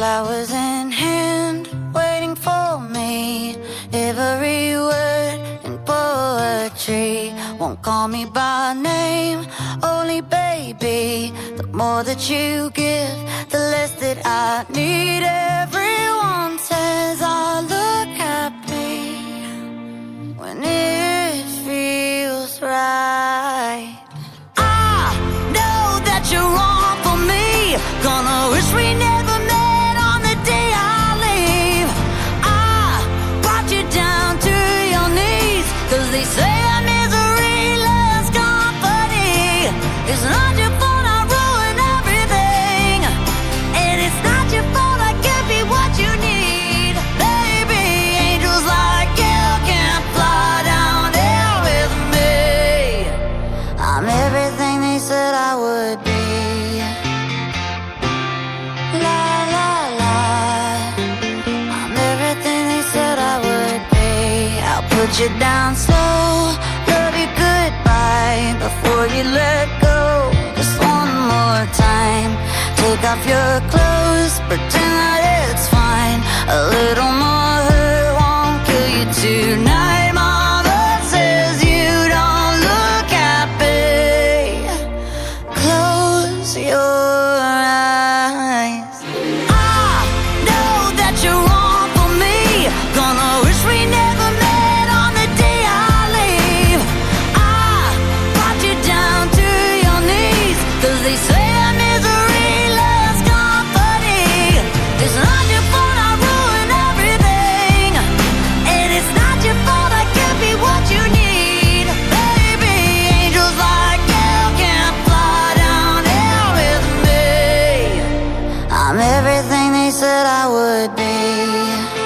Flowers in hand, waiting for me. Every word in poetry. Won't call me by name, only baby. The more that you give, the less that I need. Everyone says I look happy when it feels right. I know that you're wrong for me. Gonna wish we never. put you down slow. Love you goodbye before you let go. Just one more time. Take off your clothes, pretend that it's fine. A little more hurt won't kill you tonight. everything they said I would be.